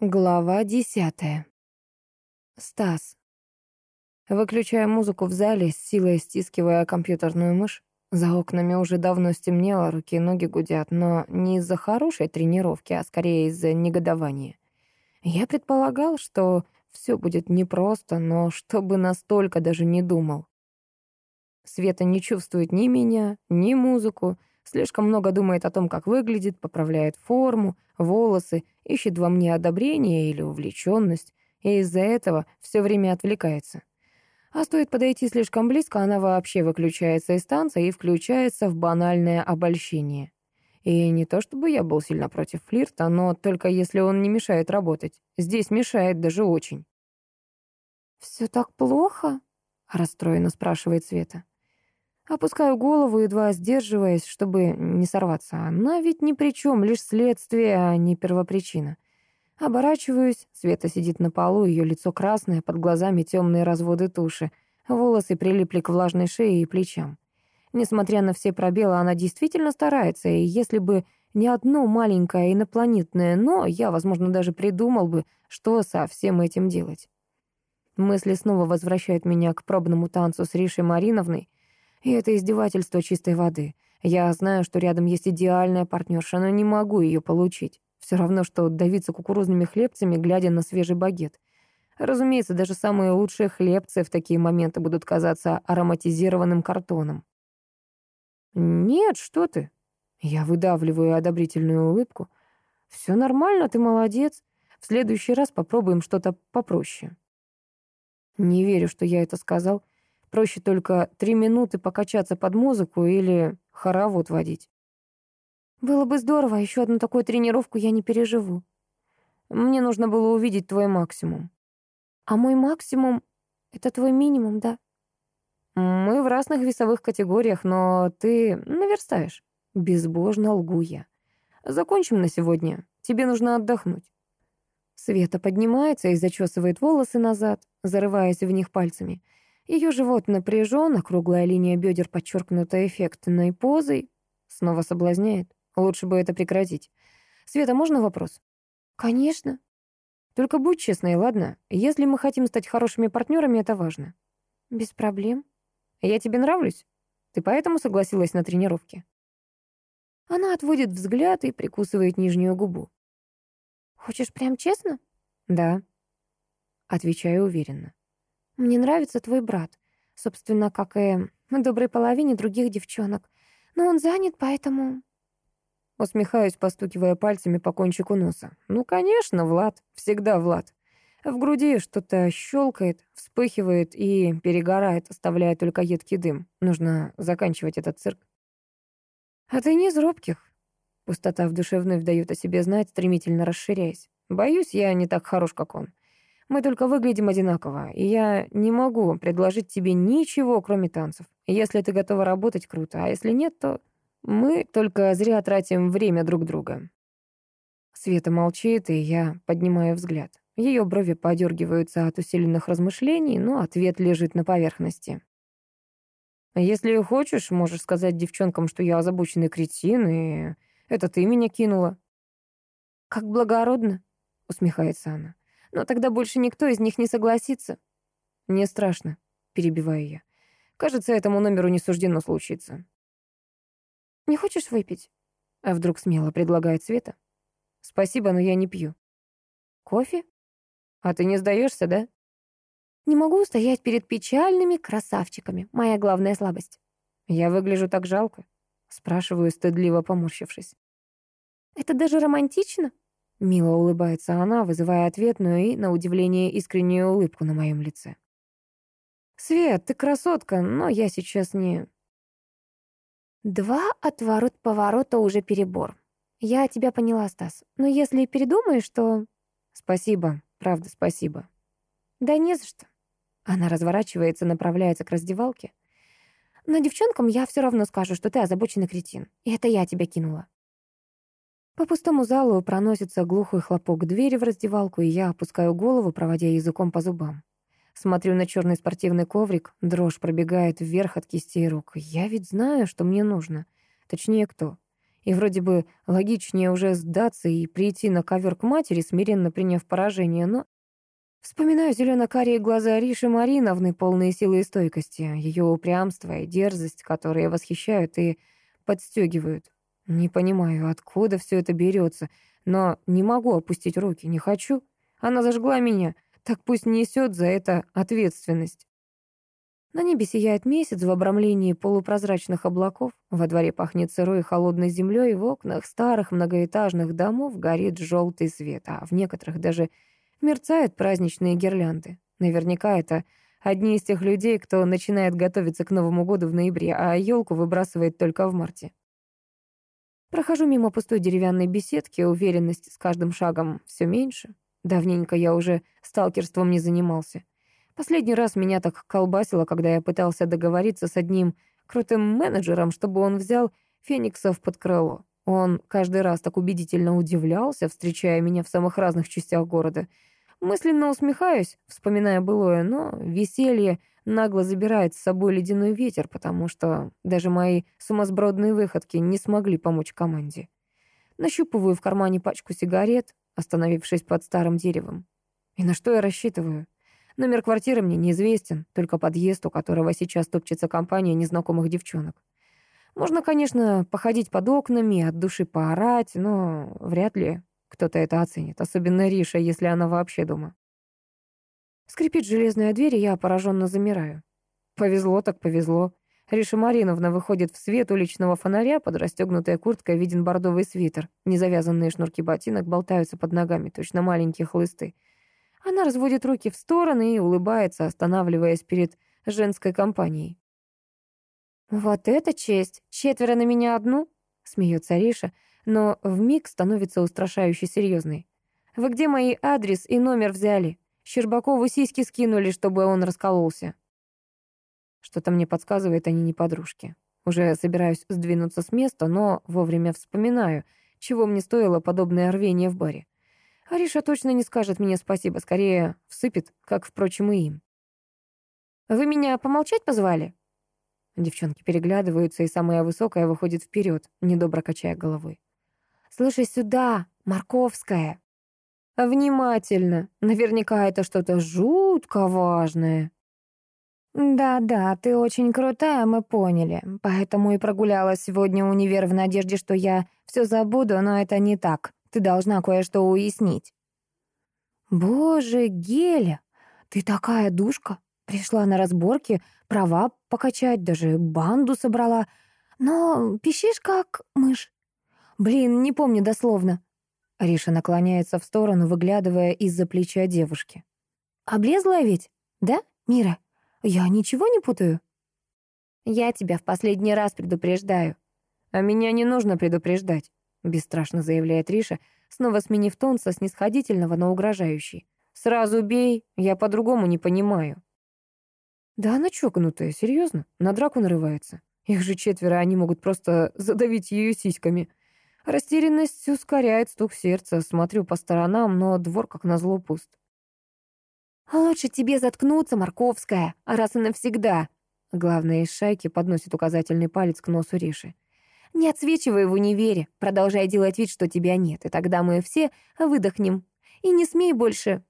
Глава десятая. Стас. Выключая музыку в зале, с силой стискивая компьютерную мышь. За окнами уже давно стемнело, руки и ноги гудят, но не из-за хорошей тренировки, а скорее из-за негодования. Я предполагал, что все будет непросто, но чтобы настолько даже не думал. Света не чувствует ни меня, ни музыку, Слишком много думает о том, как выглядит, поправляет форму, волосы, ищет во мне одобрение или увлеченность, и из-за этого все время отвлекается. А стоит подойти слишком близко, она вообще выключается из танца и включается в банальное обольщение. И не то чтобы я был сильно против флирта, но только если он не мешает работать. Здесь мешает даже очень. «Все так плохо?» — расстроенно спрашивает Света. Опускаю голову, едва сдерживаясь, чтобы не сорваться. Она ведь ни при чем, лишь следствие, а не первопричина. Оборачиваюсь, Света сидит на полу, ее лицо красное, под глазами темные разводы туши. Волосы прилипли к влажной шее и плечам. Несмотря на все пробелы, она действительно старается, и если бы не одно маленькое инопланетное «но», я, возможно, даже придумал бы, что со всем этим делать. Мысли снова возвращают меня к пробному танцу с Ришей Мариновной, и это издевательство чистой воды. Я знаю, что рядом есть идеальная партнерша, но не могу ее получить. Все равно, что давиться кукурузными хлебцами, глядя на свежий багет. Разумеется, даже самые лучшие хлебцы в такие моменты будут казаться ароматизированным картоном. «Нет, что ты?» Я выдавливаю одобрительную улыбку. «Все нормально, ты молодец. В следующий раз попробуем что-то попроще». Не верю, что я это сказал. Проще только три минуты покачаться под музыку или хоровод водить. Было бы здорово, еще одну такую тренировку я не переживу. Мне нужно было увидеть твой максимум. А мой максимум — это твой минимум, да? Мы в разных весовых категориях, но ты наверстаешь. Безбожно лгу я. Закончим на сегодня. Тебе нужно отдохнуть. Света поднимается и зачесывает волосы назад, зарываясь в них пальцами. Ее живот напряжен, округлая линия бедер подчеркнута эффектной позой. Снова соблазняет. Лучше бы это прекратить. Света, можно вопрос? Конечно. Только будь честной, ладно? Если мы хотим стать хорошими партнерами, это важно. Без проблем. Я тебе нравлюсь? Ты поэтому согласилась на тренировки? Она отводит взгляд и прикусывает нижнюю губу. Хочешь прям честно? Да. Отвечаю уверенно. Мне нравится твой брат. Собственно, как и доброй половине других девчонок. Но он занят, поэтому...» Усмехаюсь, постукивая пальцами по кончику носа. «Ну, конечно, Влад. Всегда Влад». В груди что-то щелкает, вспыхивает и перегорает, оставляя только едкий дым. Нужно заканчивать этот цирк. «А ты не из робких?» Пустота в душе вновь дает о себе знать, стремительно расширяясь. «Боюсь, я не так хорош, как он. Мы только выглядим одинаково, и я не могу предложить тебе ничего, кроме танцев. Если ты готова работать, круто, а если нет, то мы только зря тратим время друг друга». Света молчит, и я поднимаю взгляд. Ее брови подергиваются от усиленных размышлений, но ответ лежит на поверхности. «Если хочешь, можешь сказать девчонкам, что я озабоченный кретин, и это ты меня кинула». «Как благородно», — усмехается она. Но тогда больше никто из них не согласится. Не страшно, перебиваю я. Кажется, этому номеру не суждено случиться. Не хочешь выпить? А вдруг смело предлагает Света. Спасибо, но я не пью. Кофе? А ты не сдаешься, да? Не могу стоять перед печальными красавчиками. Моя главная слабость. Я выгляжу так жалко. Спрашиваю, стыдливо поморщившись. Это даже романтично? Мило улыбается она, вызывая ответную и, на удивление, искреннюю улыбку на моем лице. «Свет, ты красотка, но я сейчас не...» «Два отворот-поворота уже перебор. Я тебя поняла, Стас. Но если передумаешь, то...» «Спасибо, правда, спасибо». «Да не за что». Она разворачивается, направляется к раздевалке. «Но девчонкам я все равно скажу, что ты озабоченный кретин. И это я тебя кинула». По пустому залу проносится глухой хлопок двери в раздевалку, и я опускаю голову, проводя языком по зубам. Смотрю на черный спортивный коврик, дрожь пробегает вверх от кистей рук. Я ведь знаю, что мне нужно. Точнее, кто. И вроде бы логичнее уже сдаться и прийти на ковер к матери, смиренно приняв поражение, но... Вспоминаю зелено-карие глаза Ариши Мариновны, полные силы и стойкости, ее упрямство и дерзость, которые восхищают и подстегивают. Не понимаю, откуда все это берется, но не могу опустить руки, не хочу. Она зажгла меня, так пусть несет за это ответственность. На небе сияет месяц в обрамлении полупрозрачных облаков, во дворе пахнет сырой и холодной землей, в окнах старых многоэтажных домов горит желтый свет, а в некоторых даже мерцают праздничные гирлянды. Наверняка это одни из тех людей, кто начинает готовиться к Новому году в ноябре, а елку выбрасывает только в марте. Прохожу мимо пустой деревянной беседки, уверенность с каждым шагом все меньше. Давненько я уже сталкерством не занимался. Последний раз меня так колбасило, когда я пытался договориться с одним крутым менеджером, чтобы он взял Фениксов под крыло. Он каждый раз так убедительно удивлялся, встречая меня в самых разных частях города. Мысленно усмехаюсь, вспоминая былое, но веселье нагло забирает с собой ледяной ветер, потому что даже мои сумасбродные выходки не смогли помочь команде. Нащупываю в кармане пачку сигарет, остановившись под старым деревом. И на что я рассчитываю? Номер квартиры мне неизвестен, только подъезд, у которого сейчас топчется компания незнакомых девчонок. Можно, конечно, походить под окнами, от души поорать, но вряд ли кто-то это оценит, особенно Риша, если она вообще дома. Скрипит железная дверь, и я пораженно замираю. Повезло так повезло. Риша Мариновна выходит в свет уличного фонаря, под расстегнутой курткой виден бордовый свитер. Незавязанные шнурки ботинок болтаются под ногами, точно маленькие хлысты. Она разводит руки в стороны и улыбается, останавливаясь перед женской компанией. «Вот это честь! Четверо на меня одну?» — смеется Риша, но вмиг становится устрашающе серьезной. «Вы где мои адрес и номер взяли? Щербакову сиськи скинули, чтобы он раскололся». Что-то мне подсказывает, они не подружки. Уже собираюсь сдвинуться с места, но вовремя вспоминаю, чего мне стоило подобное рвение в баре. Ариша точно не скажет мне спасибо, скорее всыпет, как, впрочем, и им. «Вы меня помолчать позвали?» Девчонки переглядываются, и самая высокая выходит вперед, недобро качая головой. «Слушай сюда, Марковская!» «Внимательно! Наверняка это что-то жутко важное!» «Да-да, ты очень крутая, мы поняли. Поэтому и прогулялась сегодня универ в надежде, что я все забуду, но это не так. Ты должна кое-что уяснить». «Боже, Геля, ты такая душка. Пришла на разборки, права покачать, даже банду собрала. Но пищишь как мышь. Блин, не помню дословно». Риша наклоняется в сторону, выглядывая из-за плеча девушки. «Облезлая ведь, да, Мира? Я ничего не путаю?» «Я тебя в последний раз предупреждаю. А меня не нужно предупреждать. — бесстрашно заявляет Риша, снова сменив тон со снисходительного на угрожающий. «Сразу бей, я по-другому не понимаю». Да она чокнутая, серьезно, на драку нарывается. Их же четверо, они могут просто задавить ее сиськами. Растерянность ускоряет стук сердца, смотрю по сторонам, но двор как назло пуст. «Лучше тебе заткнуться, Марковская, раз и навсегда!» Главное из шайки подносит указательный палец к носу Риши. Не отсвечивай в универе, продолжай делать вид, что тебя нет, и тогда мы все выдохнем. И не смей больше...»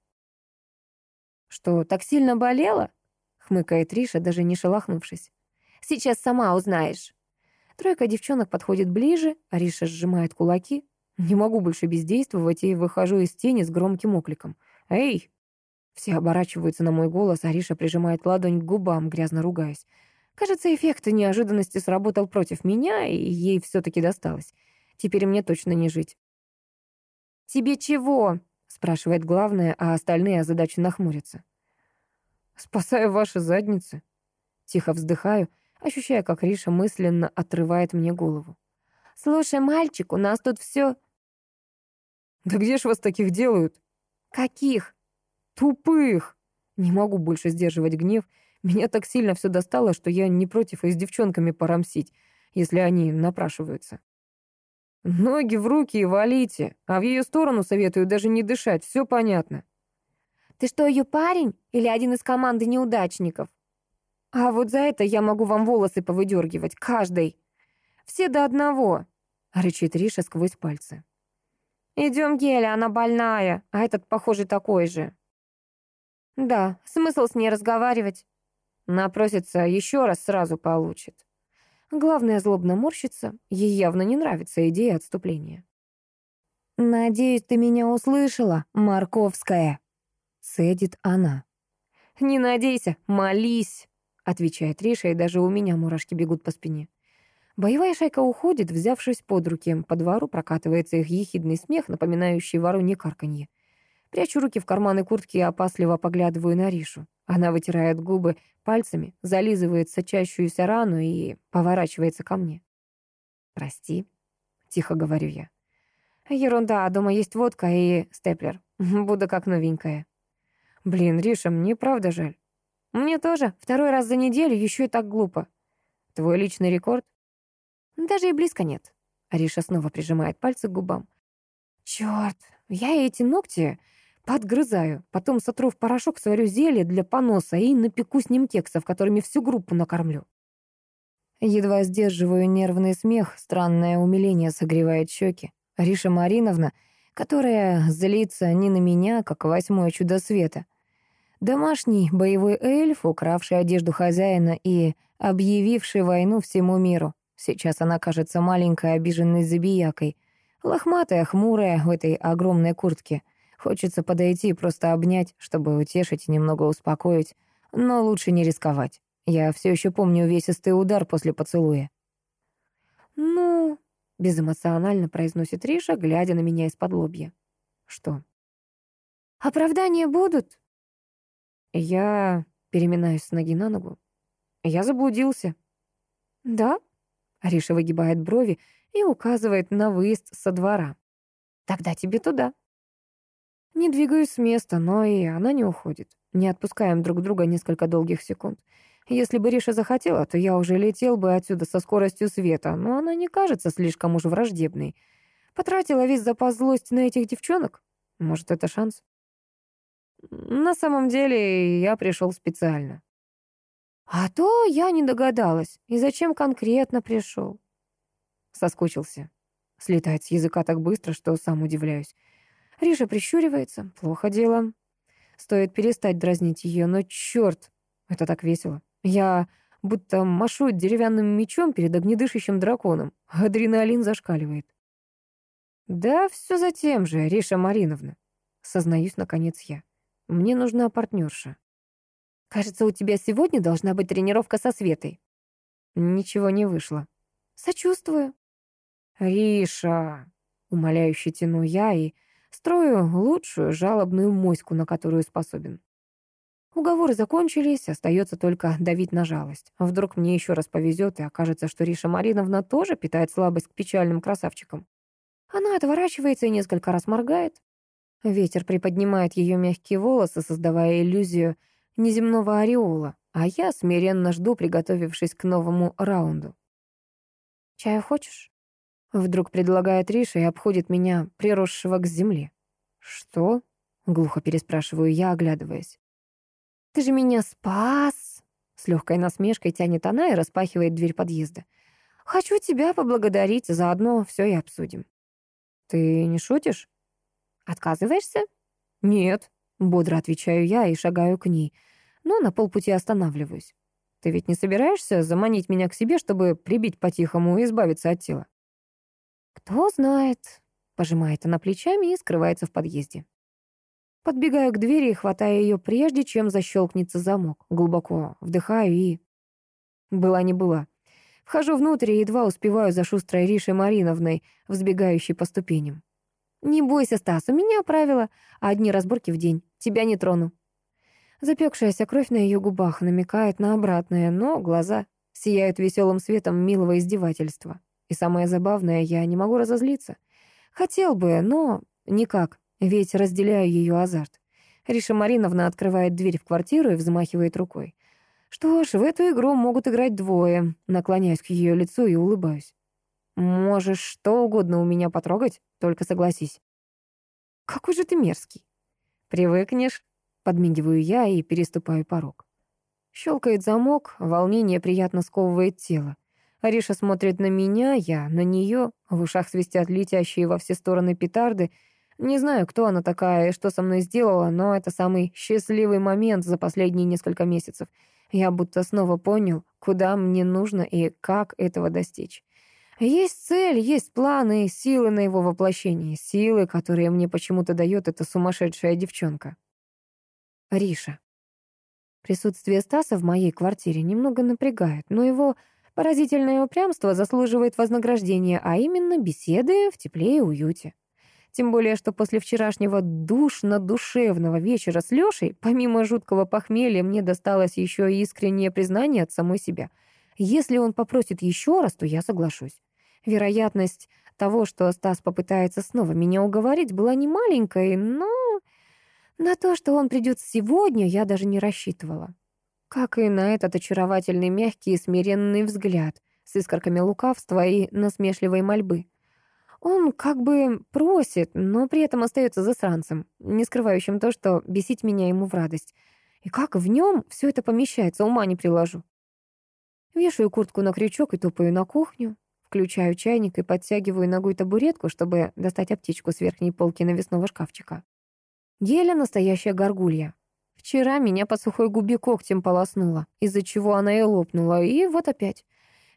«Что, так сильно болела?» — хмыкает Риша, даже не шелохнувшись. «Сейчас сама узнаешь». Тройка девчонок подходит ближе, а Риша сжимает кулаки. Не могу больше бездействовать и выхожу из тени с громким окликом. «Эй!» Все оборачиваются на мой голос, а Риша прижимает ладонь к губам, грязно ругаясь. Кажется, эффект неожиданности сработал против меня, и ей все-таки досталось. Теперь мне точно не жить. «Тебе чего?» — спрашивает главное, а остальные озадаченно нахмурятся. «Спасаю ваши задницы». Тихо вздыхаю, ощущая, как Риша мысленно отрывает мне голову. «Слушай, мальчик, у нас тут все. «Да где ж вас таких делают?» «Каких?» «Тупых!» Не могу больше сдерживать гнев меня так сильно все достало, что я не против и с девчонками порамсить, если они напрашиваются. Ноги в руки и валите, а в ее сторону советую даже не дышать, все понятно. Ты что, ее парень или один из команды неудачников? А вот за это я могу вам волосы повыдергивать, каждый. Все до одного. — рычит Риша сквозь пальцы. «Идем, Геля, она больная, а этот, похоже, такой же». «Да, смысл с ней разговаривать?» Напросится еще раз сразу получит. Главное, злобно морщится, ей явно не нравится идея отступления. «Надеюсь, ты меня услышала, Марковская», — цедит она. «Не надейся, молись», — отвечает Риша, и даже у меня мурашки бегут по спине. Боевая шайка уходит, взявшись под руки. По двору прокатывается их ехидный смех, напоминающий воронье карканье. Прячу руки в карманы куртки и опасливо поглядываю на Ришу. Она вытирает губы пальцами, зализывает сочащуюся рану и поворачивается ко мне. «Прости», — тихо говорю я. «Ерунда, дома есть водка и степлер. Буду как новенькая». «Блин, Риша, мне правда жаль». «Мне тоже. Второй раз за неделю еще и так глупо». «Твой личный рекорд?» Даже и близко нет. Ариша снова прижимает пальцы к губам. Черт, я эти ногти подгрызаю, потом сотру в порошок, сварю зелье для поноса и напеку с ним кексов, которыми всю группу накормлю. Едва сдерживаю нервный смех, странное умиление согревает щеки. Ариша Мариновна, которая злится не на меня, как восьмое чудо света. Домашний боевой эльф, укравший одежду хозяина и объявивший войну всему миру. Сейчас она кажется маленькой обиженной забиякой. Лохматая, хмурая в этой огромной куртке. Хочется подойти и просто обнять, чтобы утешить и немного успокоить. Но лучше не рисковать. Я все еще помню увесистый удар после поцелуя. «Ну...» — безэмоционально произносит Риша, глядя на меня из-под лобья. «Что?» «Оправдания будут?» Я переминаюсь с ноги на ногу. Я заблудился. «Да?» Ариша выгибает брови и указывает на выезд со двора. «Тогда тебе туда». Не двигаюсь с места, но и она не уходит. Не отпускаем друг друга несколько долгих секунд. Если бы Риша захотела, то я уже летел бы отсюда со скоростью света, но она не кажется слишком уж враждебной. Потратила весь запас злости на этих девчонок? Может, это шанс? На самом деле, я пришел специально. А то я не догадалась. И зачем конкретно пришел? Соскучился. Слетает с языка так быстро, что сам удивляюсь. Риша прищуривается. Плохо дело. Стоит перестать дразнить ее, но черт, это так весело. Я будто машу деревянным мечом перед огнедышащим драконом. Адреналин зашкаливает. Да, все за тем же, Риша Мариновна. Сознаюсь, наконец, я. Мне нужна партнерша. Кажется, у тебя сегодня должна быть тренировка со Светой. Ничего не вышло. Сочувствую. Риша, умоляюще тяну я и строю лучшую жалобную моську, на которую способен. Уговоры закончились, остается только давить на жалость. Вдруг мне еще раз повезет, и окажется, что Риша Мариновна тоже питает слабость к печальным красавчикам. Она отворачивается и несколько раз моргает. Ветер приподнимает ее мягкие волосы, создавая иллюзию неземного ореола, а я смиренно жду, приготовившись к новому раунду. «Чаю хочешь?» Вдруг предлагает Риша и обходит меня, приросшего к земле. «Что?» — глухо переспрашиваю я, оглядываясь. «Ты же меня спас!» С легкой насмешкой тянет она и распахивает дверь подъезда. «Хочу тебя поблагодарить, заодно все и обсудим». «Ты не шутишь?» «Отказываешься?» «Нет», — бодро отвечаю я и шагаю к ней — но на полпути останавливаюсь. Ты ведь не собираешься заманить меня к себе, чтобы прибить по-тихому и избавиться от тела? Кто знает, пожимает она плечами и скрывается в подъезде. Подбегаю к двери и хватаю ее прежде, чем защелкнется замок. Глубоко вдыхаю и... Была не была. Вхожу внутрь и едва успеваю за шустрой Ришей Мариновной, взбегающей по ступеням. «Не бойся, Стас, у меня правила. Одни разборки в день. Тебя не трону». Запекшаяся кровь на ее губах намекает на обратное, но глаза сияют веселым светом милого издевательства. И самое забавное, я не могу разозлиться. Хотел бы, но никак, ведь разделяю ее азарт. Риша Мариновна открывает дверь в квартиру и взмахивает рукой. Что ж, в эту игру могут играть двое. Наклоняюсь к ее лицу и улыбаюсь. Можешь что угодно у меня потрогать, только согласись. Какой же ты мерзкий. Привыкнешь. Подмигиваю я и переступаю порог. Щелкает замок, волнение приятно сковывает тело. Ариша смотрит на меня, я на нее, в ушах свистят летящие во все стороны петарды. Не знаю, кто она такая и что со мной сделала, но это самый счастливый момент за последние несколько месяцев. Я будто снова понял, куда мне нужно и как этого достичь. Есть цель, есть планы, силы на его воплощение, силы, которые мне почему-то дает эта сумасшедшая девчонка. Риша. Присутствие Стаса в моей квартире немного напрягает, но его поразительное упрямство заслуживает вознаграждения, а именно беседы в тепле и уюте. Тем более, что после вчерашнего душно-душевного вечера с Лёшей, помимо жуткого похмелья, мне досталось еще и искреннее признание от самой себя. Если он попросит еще раз, то я соглашусь. Вероятность того, что Стас попытается снова меня уговорить, была не маленькой, но на то, что он придет сегодня, я даже не рассчитывала. Как и на этот очаровательный, мягкий и смиренный взгляд с искорками лукавства и насмешливой мольбы. Он как бы просит, но при этом остается засранцем, не скрывающим то, что бесить меня ему в радость. И как в нем все это помещается, ума не приложу. Вешаю куртку на крючок и топаю на кухню. Включаю чайник и подтягиваю ногой табуретку, чтобы достать аптечку с верхней полки навесного шкафчика. Геля — настоящая горгулья. Вчера меня по сухой губе когтем полоснула, из-за чего она и лопнула, и вот опять.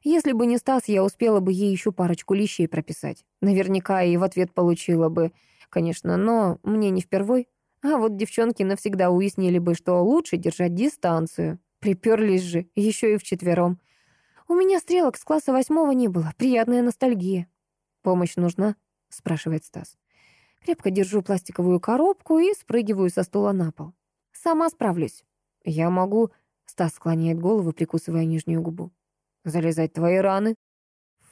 Если бы не Стас, я успела бы ей еще парочку лещей прописать. Наверняка и в ответ получила бы, конечно, но мне не впервой. А вот девчонки навсегда уяснили бы, что лучше держать дистанцию. Приперлись же, еще и вчетвером. У меня стрелок с класса восьмого не было, приятная ностальгия. «Помощь нужна?» — спрашивает Стас. Крепко держу пластиковую коробку и спрыгиваю со стула на пол. Сама справлюсь. Я могу... Стас склоняет голову, прикусывая нижнюю губу. Залезать твои раны.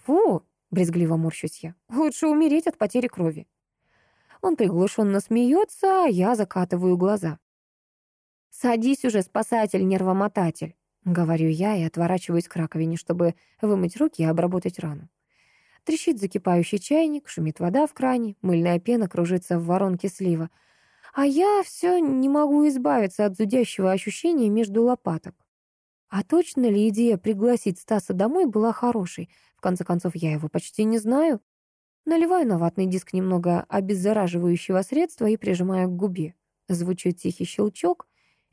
Фу, брезгливо морщусь я. Лучше умереть от потери крови. Он приглушенно смеется, а я закатываю глаза. «Садись уже, спасатель-нервомотатель», — говорю я и отворачиваюсь к раковине, чтобы вымыть руки и обработать рану. Трещит закипающий чайник, шумит вода в кране, мыльная пена кружится в воронке слива. А я все не могу избавиться от зудящего ощущения между лопаток. А точно ли идея пригласить Стаса домой была хорошей? В конце концов, я его почти не знаю. Наливаю на ватный диск немного обеззараживающего средства и прижимаю к губе. Звучит тихий щелчок,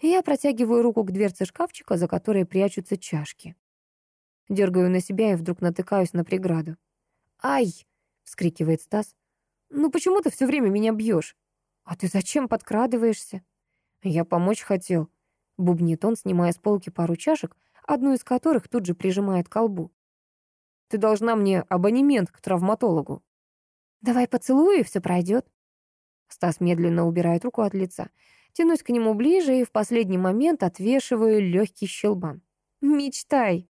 я протягиваю руку к дверце шкафчика, за которой прячутся чашки. Дергаю на себя и вдруг натыкаюсь на преграду. «Ай!» — вскрикивает Стас. «Ну почему ты все время меня бьешь? А ты зачем подкрадываешься?» «Я помочь хотел», — бубнит он, снимая с полки пару чашек, одну из которых тут же прижимает к колбу. «Ты должна мне абонемент к травматологу». «Давай поцелую, и все пройдет». Стас медленно убирает руку от лица. Тянусь к нему ближе и в последний момент отвешиваю легкий щелбан. «Мечтай!»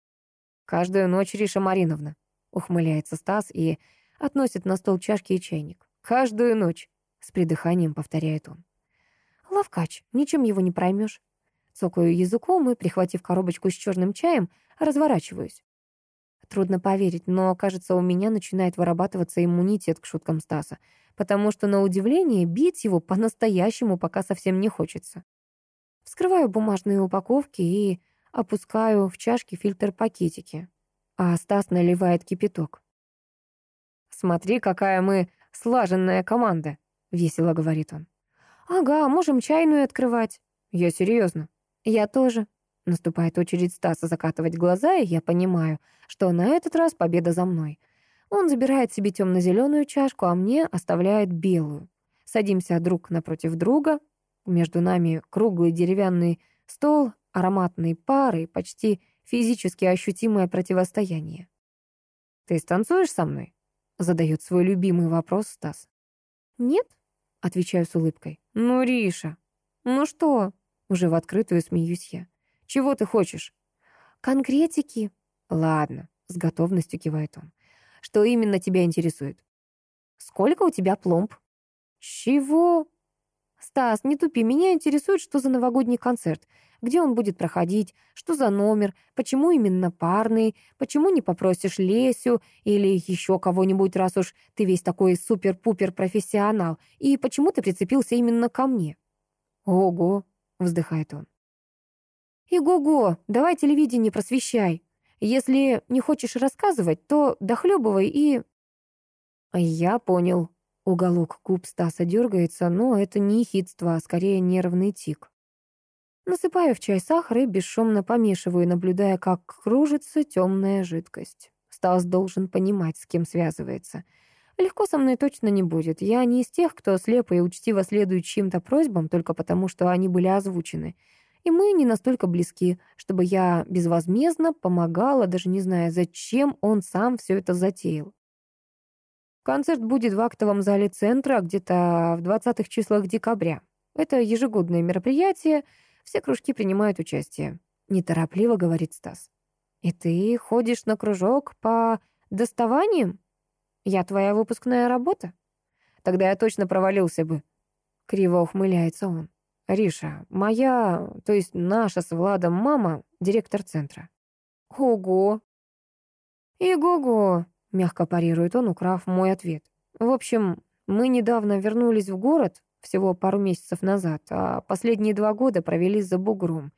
«Каждую ночь, Риша Мариновна», Ухмыляется Стас и относит на стол чашки и чайник. «Каждую ночь», — с придыханием повторяет он. Лавкач, ничем его не проймешь. Цокаю языком и, прихватив коробочку с черным чаем, разворачиваюсь. Трудно поверить, но, кажется, у меня начинает вырабатываться иммунитет к шуткам Стаса, потому что, на удивление, бить его по-настоящему пока совсем не хочется. Вскрываю бумажные упаковки и опускаю в чашки фильтр-пакетики а Стас наливает кипяток. «Смотри, какая мы слаженная команда», — весело говорит он. «Ага, можем чайную открывать». «Я серьезно». «Я тоже». Наступает очередь Стаса закатывать глаза, и я понимаю, что на этот раз победа за мной. Он забирает себе темно-зеленую чашку, а мне оставляет белую. Садимся друг напротив друга. Между нами круглый деревянный стол, ароматной пары, почти физически ощутимое противостояние. «Ты станцуешь со мной?» — задает свой любимый вопрос Стас. «Нет?» — отвечаю с улыбкой. «Ну, Риша, ну что?» — уже в открытую смеюсь я. «Чего ты хочешь?» «Конкретики». «Ладно», — с готовностью кивает он. «Что именно тебя интересует?» «Сколько у тебя пломб?» «Чего?» «Стас, не тупи, меня интересует, что за новогодний концерт где он будет проходить, что за номер, почему именно парный, почему не попросишь Лесю или еще кого-нибудь, раз уж ты весь такой супер-пупер профессионал, и почему ты прицепился именно ко мне. «Ого!» — вздыхает он. «И го-го, давай телевидение просвещай. Если не хочешь рассказывать, то дохлебывай и...» «Я понял». Уголок губ Стаса дергается, но это не хитство, а скорее нервный тик. Насыпаю в чай сахар и бесшумно помешиваю, наблюдая, как кружится темная жидкость. Стас должен понимать, с кем связывается. Легко со мной точно не будет. Я не из тех, кто слепо и учтиво следует чьим-то просьбам только потому, что они были озвучены. И мы не настолько близки, чтобы я безвозмездно помогала, даже не зная, зачем он сам все это затеял. Концерт будет в актовом зале центра где-то в 20-х числах декабря. Это ежегодное мероприятие, все кружки принимают участие. Неторопливо говорит Стас. И ты ходишь на кружок по доставаниям? Я твоя выпускная работа? Тогда я точно провалился бы. Криво ухмыляется он. Риша, моя, то есть наша с Владом мама, директор центра. Ого. И го-го, Мягко парирует он, украв мой ответ. В общем, мы недавно вернулись в город, всего пару месяцев назад, а последние два года провели за бугром.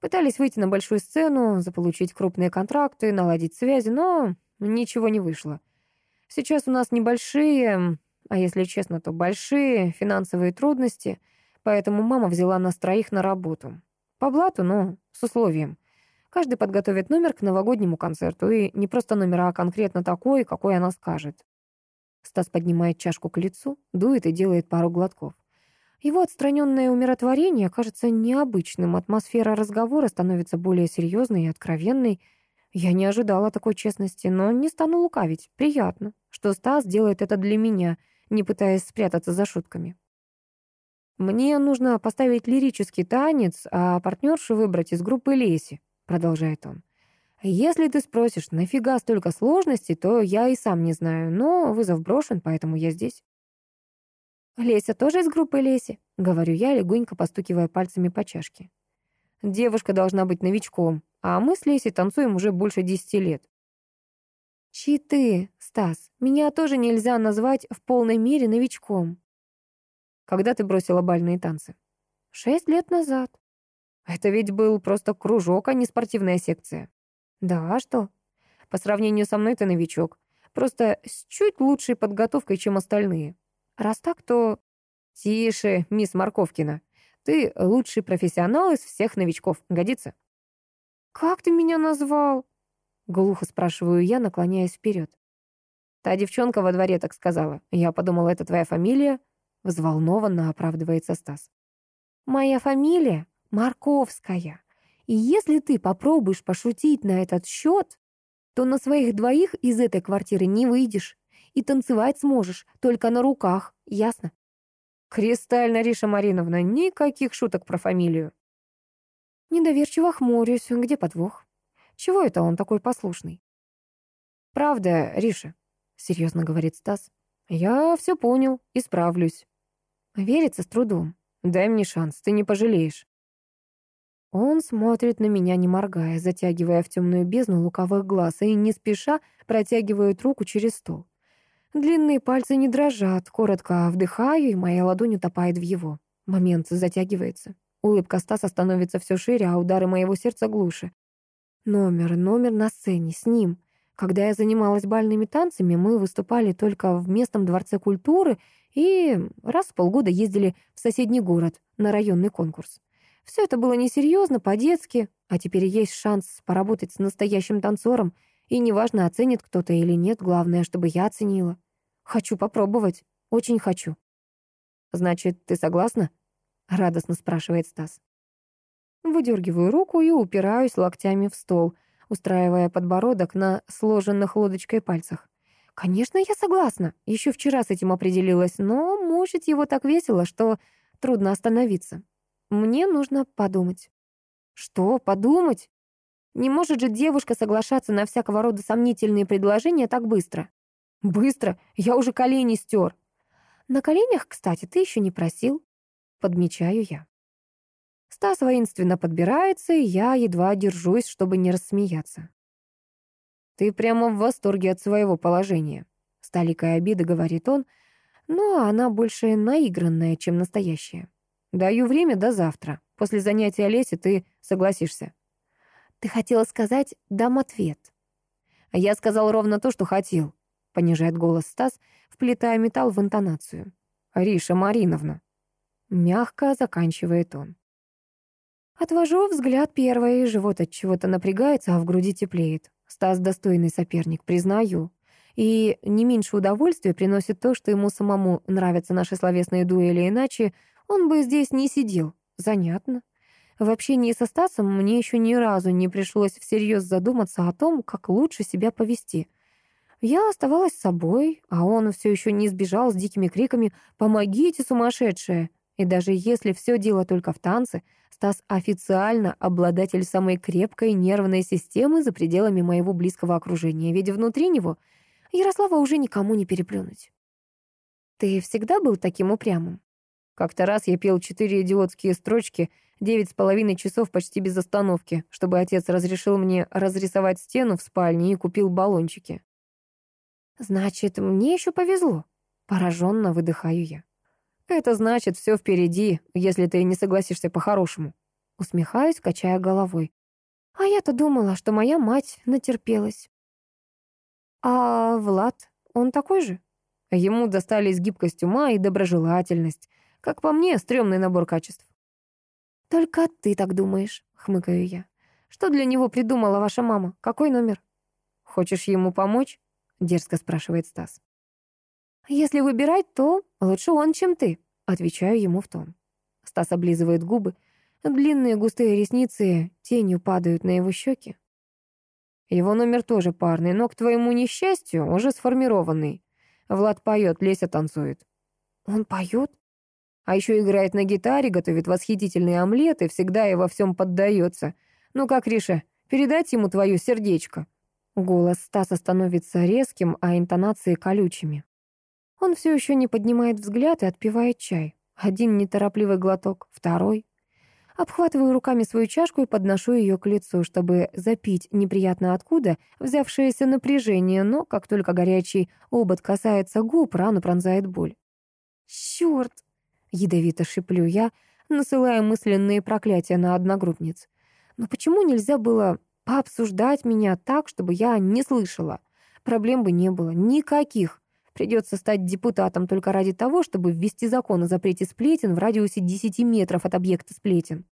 Пытались выйти на большую сцену, заполучить крупные контракты, наладить связи, но ничего не вышло. Сейчас у нас небольшие, а если честно, то большие финансовые трудности, поэтому мама взяла нас троих на работу. По блату, но с условием. Каждый подготовит номер к новогоднему концерту, и не просто номер, а конкретно такой, какой она скажет. Стас поднимает чашку к лицу, дует и делает пару глотков. Его отстраненное умиротворение кажется необычным, атмосфера разговора становится более серьезной и откровенной. Я не ожидала такой честности, но не стану лукавить. Приятно, что Стас делает это для меня, не пытаясь спрятаться за шутками. «Мне нужно поставить лирический танец, а партнершу выбрать из группы Леси», продолжает он. «Если ты спросишь, нафига столько сложностей, то я и сам не знаю, но вызов брошен, поэтому я здесь». «Леся тоже из группы Леси?» — говорю я, легонько постукивая пальцами по чашке. «Девушка должна быть новичком, а мы с Лесей танцуем уже больше десяти лет». «Читы, Стас, меня тоже нельзя назвать в полной мере новичком». «Когда ты бросила бальные танцы?» «Шесть лет назад». Это ведь был просто кружок, а не спортивная секция. Да, а что? По сравнению со мной ты новичок. Просто с чуть лучшей подготовкой, чем остальные. Раз так, то... Тише, мисс Марковкина. Ты лучший профессионал из всех новичков. Годится? Как ты меня назвал? Глухо спрашиваю я, наклоняясь вперед. Та девчонка во дворе так сказала. Я подумала, это твоя фамилия? Взволнованно оправдывается Стас. Моя фамилия? Марковская. И если ты попробуешь пошутить на этот счет, то на своих двоих из этой квартиры не выйдешь и танцевать сможешь только на руках, ясно? Кристально, Риша Мариновна, никаких шуток про фамилию. Недоверчиво хмурюсь. Где подвох? Чего это он такой послушный? Правда, Риша, серьезно говорит Стас. Я все понял, исправлюсь. Верится с трудом. Дай мне шанс, ты не пожалеешь. Он смотрит на меня, не моргая, затягивая в темную бездну луковых глаз и не спеша протягивает руку через стол. Длинные пальцы не дрожат, коротко вдыхаю, и моя ладонь утопает в его. Момент затягивается. Улыбка Стаса становится все шире, а удары моего сердца глуше. Номер, номер на сцене, с ним. Когда я занималась бальными танцами, мы выступали только в местном дворце культуры и раз в полгода ездили в соседний город на районный конкурс. Все это было несерьезно, по-детски, а теперь есть шанс поработать с настоящим танцором, и неважно, оценит кто-то или нет, главное, чтобы я оценила. Хочу попробовать, очень хочу. «Значит, ты согласна?» — радостно спрашивает Стас. Выдергиваю руку и упираюсь локтями в стол, устраивая подбородок на сложенных лодочкой пальцах. Конечно, я согласна. Еще вчера с этим определилась, но мучить его так весело, что трудно остановиться. Мне нужно подумать. Что, подумать? Не может же девушка соглашаться на всякого рода сомнительные предложения так быстро. Быстро? Я уже колени стер. На коленях, кстати, ты еще не просил. Подмечаю я. Стас воинственно подбирается, и я едва держусь, чтобы не рассмеяться. «Ты прямо в восторге от своего положения», — с толикой обиды говорит он, но она больше наигранная, чем настоящая. Даю время до завтра. После занятия Леси ты согласишься. Ты хотела сказать «дам ответ». Я сказал ровно то, что хотел, понижает голос Стас, вплетая металл в интонацию. Риша Мариновна. Мягко заканчивает он. Отвожу взгляд первой, живот от чего-то напрягается, а в груди теплеет. Стас достойный соперник, признаю. И не меньше удовольствия приносит то, что ему самому нравятся наши словесные дуэли, иначе он бы здесь не сидел. Занятно. В общении со Стасом мне еще ни разу не пришлось всерьез задуматься о том, как лучше себя повести. Я оставалась собой, а он все еще не сбежал с дикими криками «Помогите, сумасшедшая!». И даже если все дело только в танце, Стас официально обладатель самой крепкой нервной системы за пределами моего близкого окружения, ведь внутри него Ярослава уже никому не переплюнуть. «Ты всегда был таким упрямым?» Как-то раз я пел четыре идиотские строчки, девять с половиной часов почти без остановки, чтобы отец разрешил мне разрисовать стену в спальне и купил баллончики. «Значит, мне еще повезло», — пораженно выдыхаю я. «Это значит, все впереди, если ты не согласишься по-хорошему». Усмехаюсь, качая головой. А я-то думала, что моя мать натерпелась. А Влад, он такой же? Ему достались гибкость ума и доброжелательность. Как по мне, стрёмный набор качеств. «Только ты так думаешь», — хмыкаю я. «Что для него придумала ваша мама? Какой номер?» «Хочешь ему помочь?» — дерзко спрашивает Стас. «Если выбирать, то лучше он, чем ты», — отвечаю ему в тон. Стас облизывает губы. Длинные густые ресницы тенью падают на его щеки. Его номер тоже парный, но, к твоему несчастью, уже сформированный. Влад поет, Леся танцует. «Он поет?» А еще играет на гитаре, готовит восхитительные омлеты, всегда и во всем поддается. Ну как, Риша, передать ему твое сердечко?» Голос Стаса становится резким, а интонации колючими. Он все еще не поднимает взгляд и отпивает чай. Один неторопливый глоток, второй. Обхватываю руками свою чашку и подношу ее к лицу, чтобы запить неприятно откуда взявшееся напряжение, но как только горячий обод касается губ, рану пронзает боль. «Черт!» Ядовито шиплю я, насылая мысленные проклятия на одногруппниц. Но почему нельзя было пообсуждать меня так, чтобы я не слышала? Проблем бы не было, никаких. Придется стать депутатом только ради того, чтобы ввести закон о запрете сплетен в радиусе 10 метров от объекта сплетен.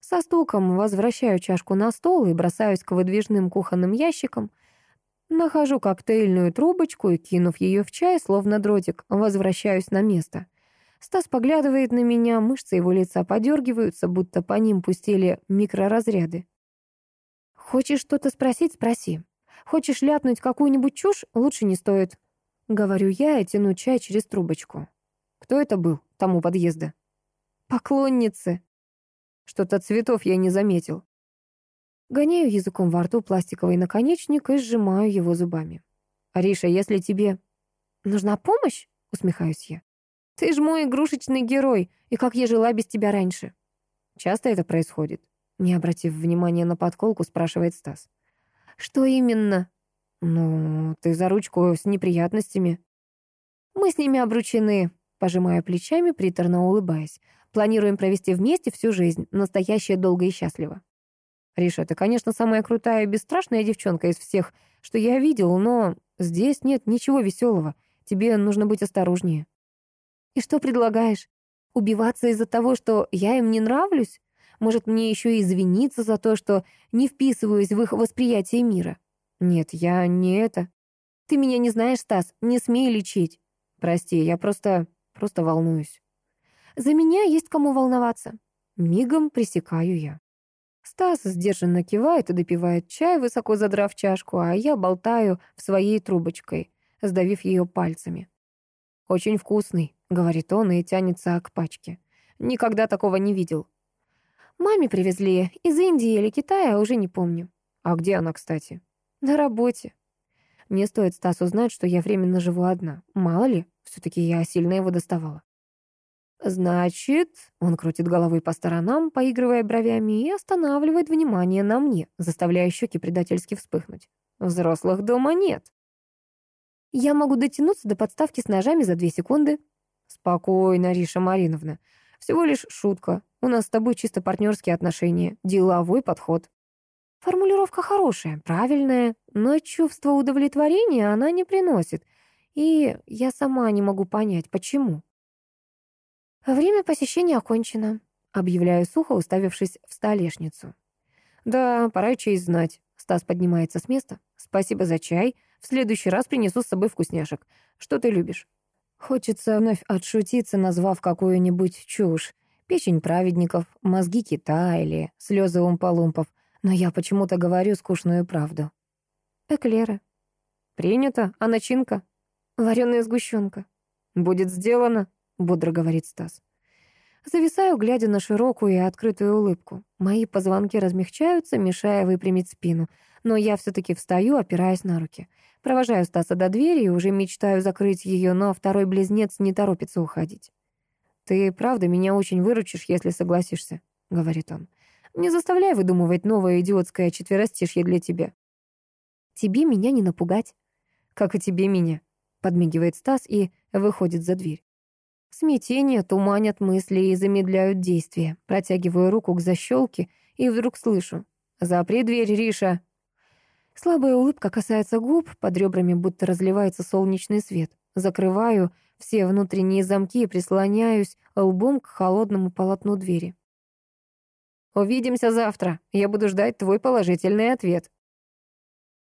Со стуком возвращаю чашку на стол и бросаюсь к выдвижным кухонным ящикам. Нахожу коктейльную трубочку и, кинув ее в чай, словно дротик, возвращаюсь на место. Стас поглядывает на меня, мышцы его лица подергиваются, будто по ним пустили микроразряды. «Хочешь что-то спросить? Спроси. Хочешь ляпнуть какую-нибудь чушь? Лучше не стоит». Говорю я и тяну чай через трубочку. «Кто это был, тому подъезда?» «Поклонницы». Что-то цветов я не заметил. Гоняю языком во рту пластиковый наконечник и сжимаю его зубами. «Ариша, если тебе...» «Нужна помощь?» — усмехаюсь я. Ты ж мой игрушечный герой, и как я жила без тебя раньше?» «Часто это происходит?» Не обратив внимания на подколку, спрашивает Стас. «Что именно?» «Ну, ты за ручку с неприятностями». «Мы с ними обручены», пожимая плечами, приторно улыбаясь. «Планируем провести вместе всю жизнь, настоящее долго и счастливо». «Риша, ты, конечно, самая крутая и бесстрашная девчонка из всех, что я видел, но здесь нет ничего веселого. Тебе нужно быть осторожнее». И что предлагаешь? Убиваться из-за того, что я им не нравлюсь? Может, мне еще и извиниться за то, что не вписываюсь в их восприятие мира? Нет, я не это. Ты меня не знаешь, Стас, не смей лечить. Прости, я просто... просто волнуюсь. За меня есть кому волноваться. Мигом пресекаю я. Стас сдержанно кивает и допивает чай, высоко задрав чашку, а я болтаю в своей трубочкой, сдавив ее пальцами. Очень вкусный говорит он и тянется к пачке. Никогда такого не видел. Маме привезли из Индии или Китая, уже не помню. А где она, кстати? На работе. Не стоит Стасу знать, что я временно живу одна. Мало ли, все-таки я сильно его доставала. «Значит...» — он крутит головой по сторонам, поигрывая бровями, и останавливает внимание на мне, заставляя щеки предательски вспыхнуть. «Взрослых дома нет». «Я могу дотянуться до подставки с ножами за две секунды», «Спокойно, Риша Мариновна. Всего лишь шутка. У нас с тобой чисто партнерские отношения, деловой подход». Формулировка хорошая, правильная, но чувство удовлетворения она не приносит. И я сама не могу понять, почему. «Время посещения окончено», — объявляю сухо, уставившись в столешницу. «Да, пора честь знать». Стас поднимается с места. «Спасибо за чай. В следующий раз принесу с собой вкусняшек. Что ты любишь?» Хочется вновь отшутиться, назвав какую-нибудь чушь. Печень праведников, мозги кита или слезы умпалумпов. Но я почему-то говорю скучную правду. Эклеры. Принято. А начинка? Вареная сгущенка. Будет сделано, бодро говорит Стас. Зависаю, глядя на широкую и открытую улыбку. Мои позвонки размягчаются, мешая выпрямить спину. Но я все-таки встаю, опираясь на руки. Провожаю Стаса до двери и уже мечтаю закрыть ее, но второй близнец не торопится уходить. «Ты правда меня очень выручишь, если согласишься», — говорит он. «Не заставляй выдумывать новое идиотское четверостишье для тебя». «Тебе меня не напугать». «Как и тебе меня», — подмигивает Стас и выходит за дверь. Смятение туманят мысли и замедляют действия. Протягиваю руку к защелке и вдруг слышу. «Запри дверь, Риша!» Слабая улыбка касается губ, под ребрами будто разливается солнечный свет. Закрываю все внутренние замки и прислоняюсь лбом к холодному полотну двери. «Увидимся завтра. Я буду ждать твой положительный ответ».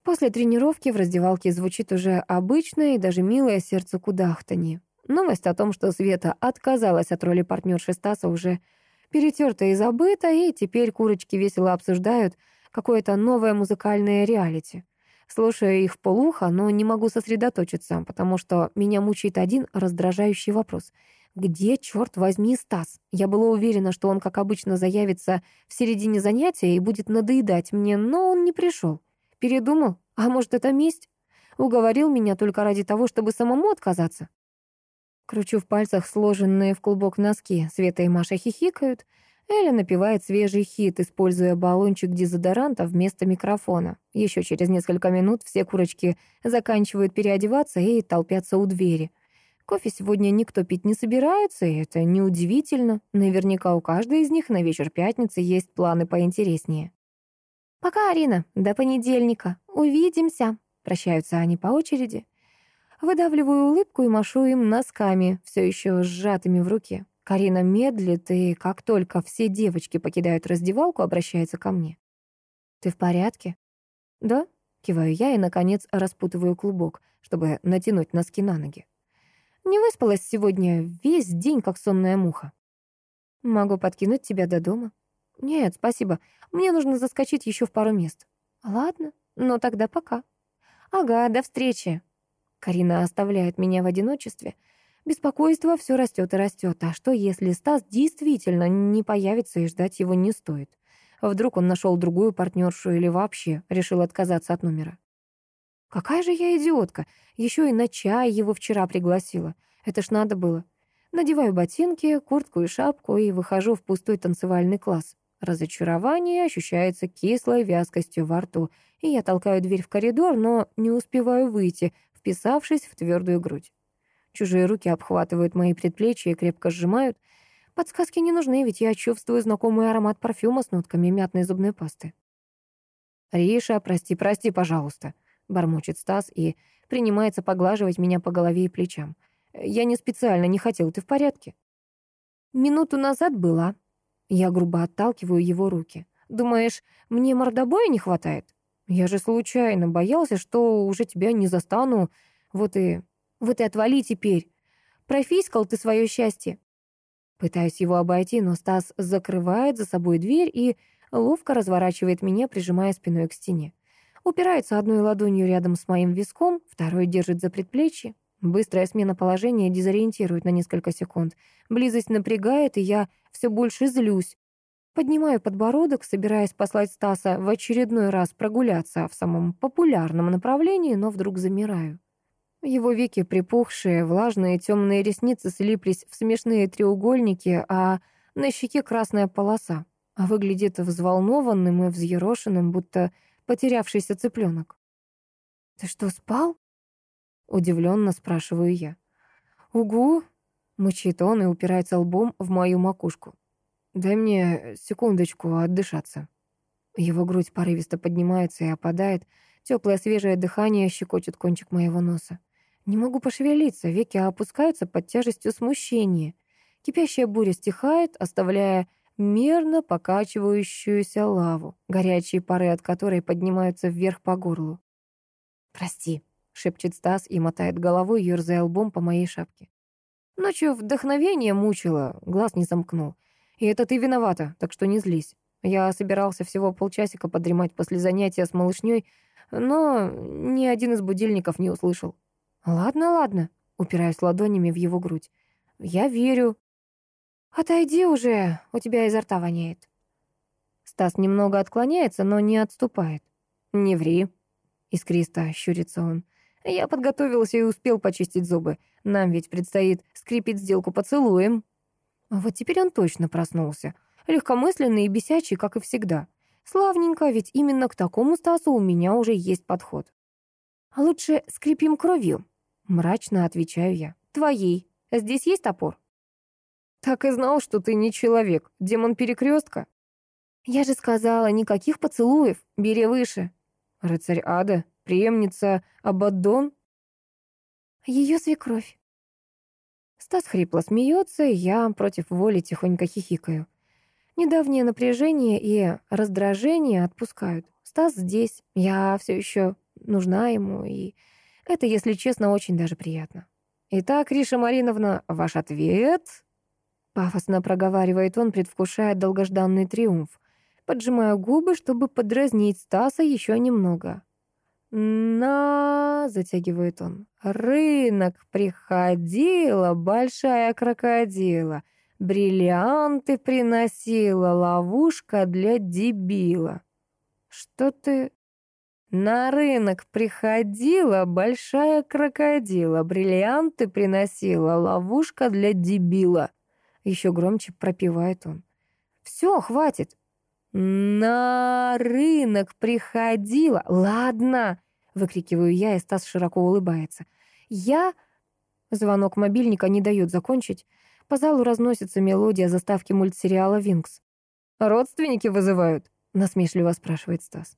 После тренировки в раздевалке звучит уже обычное и даже милое сердце кудахтанье. Новость о том, что Света отказалась от роли партнерши Стаса, уже перетерта и забыта, и теперь курочки весело обсуждают какое-то новое музыкальное реалити. Слушаю их полухо, но не могу сосредоточиться, потому что меня мучает один раздражающий вопрос. Где, черт возьми, Стас? Я была уверена, что он, как обычно, заявится в середине занятия и будет надоедать мне, но он не пришел. Передумал? А может, это месть? Уговорил меня только ради того, чтобы самому отказаться? Кручу в пальцах сложенные в клубок носки. Света и Маша хихикают. Эля напевает свежий хит, используя баллончик дезодоранта вместо микрофона. Еще через несколько минут все курочки заканчивают переодеваться и толпятся у двери. Кофе сегодня никто пить не собирается, и это неудивительно. Наверняка у каждой из них на вечер пятницы есть планы поинтереснее. «Пока, Арина, до понедельника. Увидимся», — прощаются они по очереди. Выдавливаю улыбку и машу им носками, все еще сжатыми в руке. Карина медлит, и как только все девочки покидают раздевалку, обращается ко мне. «Ты в порядке?» «Да», — киваю я и, наконец, распутываю клубок, чтобы натянуть носки на ноги. «Не выспалась сегодня весь день, как сонная муха». «Могу подкинуть тебя до дома?» «Нет, спасибо. Мне нужно заскочить еще в пару мест». «Ладно, но тогда пока». «Ага, до встречи». Карина оставляет меня в одиночестве. Беспокойство все растет и растет. А что, если Стас действительно не появится и ждать его не стоит? Вдруг он нашел другую партнершу или вообще решил отказаться от номера? Какая же я идиотка. Еще и на чай его вчера пригласила. Это ж надо было. Надеваю ботинки, куртку и шапку и выхожу в пустой танцевальный класс. Разочарование ощущается кислой вязкостью во рту, и я толкаю дверь в коридор, но не успеваю выйти, вписавшись в твердую грудь. Чужие руки обхватывают мои предплечья и крепко сжимают. Подсказки не нужны, ведь я чувствую знакомый аромат парфюма с нотками мятной зубной пасты. «Риша, прости, прости, пожалуйста», — бормочет Стас и принимается поглаживать меня по голове и плечам. «Я не специально, не хотел, ты в порядке?» «Минуту назад была». Я грубо отталкиваю его руки. «Думаешь, мне мордобоя не хватает?» Я же случайно боялся, что уже тебя не застану. Вот и... Вот и отвали теперь. Профискал ты свое счастье. Пытаюсь его обойти, но Стас закрывает за собой дверь и ловко разворачивает меня, прижимая спиной к стене. Упирается одной ладонью рядом с моим виском, второй держит за предплечье. Быстрая смена положения дезориентирует на несколько секунд. Близость напрягает, и я все больше злюсь. Поднимаю подбородок, собираясь послать Стаса в очередной раз прогуляться в самом популярном направлении, но вдруг замираю. Его веки припухшие, влажные темные ресницы слиплись в смешные треугольники, а на щеке красная полоса. Выглядит взволнованным и взъерошенным, будто потерявшийся цыпленок. «Ты что, спал?» Удивленно спрашиваю я. «Угу!» — мычит он и упирается лбом в мою макушку. Дай мне секундочку отдышаться. Его грудь порывисто поднимается и опадает. Теплое свежее дыхание щекочет кончик моего носа. Не могу пошевелиться, веки опускаются под тяжестью смущения. Кипящая буря стихает, оставляя мерно покачивающуюся лаву, горячие пары от которой поднимаются вверх по горлу. «Прости», — шепчет Стас и мотает головой, ерзая лбом по моей шапке. «Ночью вдохновение мучило, глаз не замкнул. И это ты виновата, так что не злись. Я собирался всего полчасика подремать после занятия с малышней, но ни один из будильников не услышал. «Ладно, ладно», — упираюсь ладонями в его грудь. «Я верю». «Отойди уже, у тебя изо рта воняет». Стас немного отклоняется, но не отступает. «Не ври», — искристо щурится он. «Я подготовился и успел почистить зубы. Нам ведь предстоит скрепить сделку поцелуем». Вот теперь он точно проснулся. Легкомысленный и бесячий, как и всегда. Славненько, ведь именно к такому Стасу у меня уже есть подход. «А лучше скрипим кровью», Мрачно отвечаю я. Твоей. Здесь есть топор? Так и знал, что ты не человек. Демон перекрестка. Я же сказала, никаких поцелуев. Бери выше. Рыцарь ада, преемница Абаддон. Ее свекровь. Стас хрипло смеется, я против воли тихонько хихикаю. Недавнее напряжение и раздражение отпускают. Стас здесь, я все еще нужна ему, и это, если честно, очень даже приятно. «Итак, Риша Мариновна, ваш ответ?» Пафосно проговаривает он, предвкушая долгожданный триумф. Поджимаю губы, чтобы подразнить Стаса еще немного. «На...» — затягивает он. «Рынок приходила, большая крокодила. Бриллианты приносила, ловушка для дебила». «Что ты...» На рынок приходила большая крокодила, бриллианты приносила, ловушка для дебила. Еще громче пропевает он. Все, хватит. На рынок приходила. Ладно, выкрикиваю я, и Стас широко улыбается. Я... Звонок мобильника не дает закончить. По залу разносится мелодия заставки мультсериала «Винкс». «Родственники вызывают?» — насмешливо спрашивает Стас.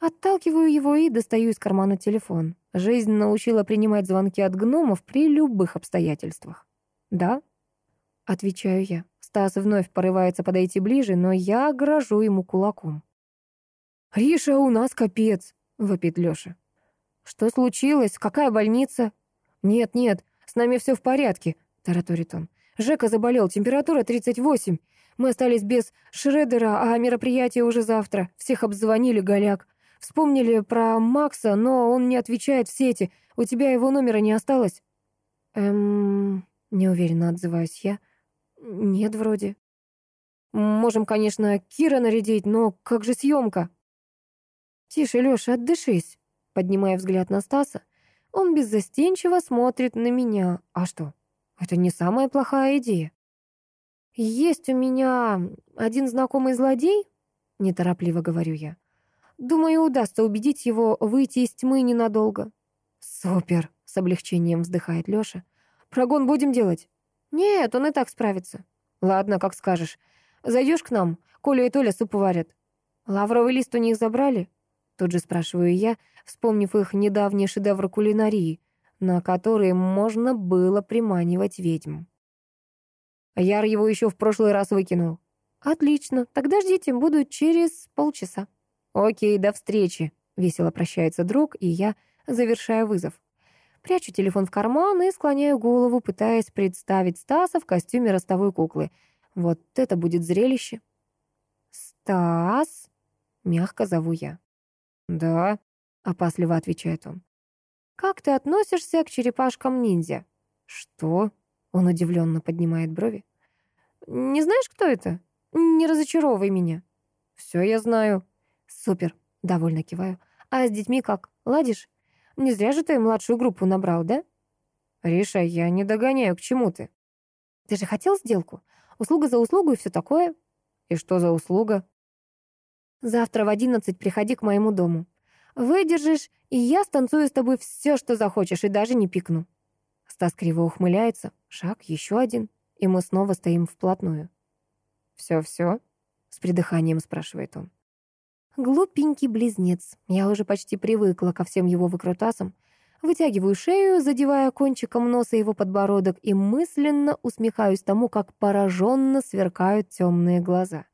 Отталкиваю его и достаю из кармана телефон. Жизнь научила принимать звонки от гномов при любых обстоятельствах. «Да?» — отвечаю я. Стас вновь порывается подойти ближе, но я грожу ему кулаком. «Риша, у нас капец!» — вопит Лёша. «Что случилось? Какая больница?» «Нет-нет, с нами все в порядке», — тараторит он. «Жека заболел, температура 38. Мы остались без Шредера, а мероприятие уже завтра. Всех обзвонили, голяк. Вспомнили про Макса, но он не отвечает в сети. У тебя его номера не осталось?» «Эм...» — неуверенно отзываюсь я. «Нет, вроде». «Можем, конечно, Кира нарядить, но как же съемка?» «Тише, Лёша, отдышись», — поднимая взгляд на Стаса. Он беззастенчиво смотрит на меня. «А что? Это не самая плохая идея». «Есть у меня один знакомый злодей», — неторопливо говорю я. Думаю, удастся убедить его выйти из тьмы ненадолго. Супер, с облегчением вздыхает Лёша. Прогон будем делать? Нет, он и так справится. Ладно, как скажешь. Зайдешь к нам? Коля и Толя суп варят. Лавровый лист у них забрали? Тут же спрашиваю я, вспомнив их недавний шедевр кулинарии, на который можно было приманивать ведьм. Яр его еще в прошлый раз выкинул. Отлично, тогда ждите, буду через полчаса. «Окей, до встречи», — весело прощается друг, и я завершаю вызов. Прячу телефон в карман и склоняю голову, пытаясь представить Стаса в костюме ростовой куклы. Вот это будет зрелище. «Стас?» — мягко зову я. «Да», — опасливо отвечает он. «Как ты относишься к черепашкам-ниндзя?» «Что?» — он удивленно поднимает брови. «Не знаешь, кто это? Не разочаровывай меня». «Все я знаю», «Супер», — довольно киваю. «А с детьми как? Ладишь? Не зря же ты младшую группу набрал, да?» «Риша, я не догоняю, к чему ты?» «Ты же хотел сделку? Услуга за услугу и все такое?» «И что за услуга?» «Завтра в одиннадцать приходи к моему дому. Выдержишь, и я станцую с тобой все, что захочешь, и даже не пикну». Стас криво ухмыляется. Шаг, еще один, и мы снова стоим вплотную. «Все-все?» — с придыханием спрашивает он. Глупенький близнец. Я уже почти привыкла ко всем его выкрутасам. Вытягиваю шею, задевая кончиком носа его подбородок и мысленно усмехаюсь тому, как пораженно сверкают темные глаза.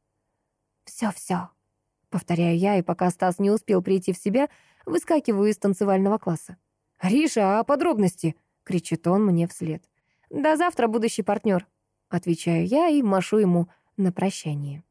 «Все-все», — повторяю я, и пока Стас не успел прийти в себя, выскакиваю из танцевального класса. «Риша, а подробности?» — кричит он мне вслед. «До завтра, будущий партнер», — отвечаю я и машу ему на прощание.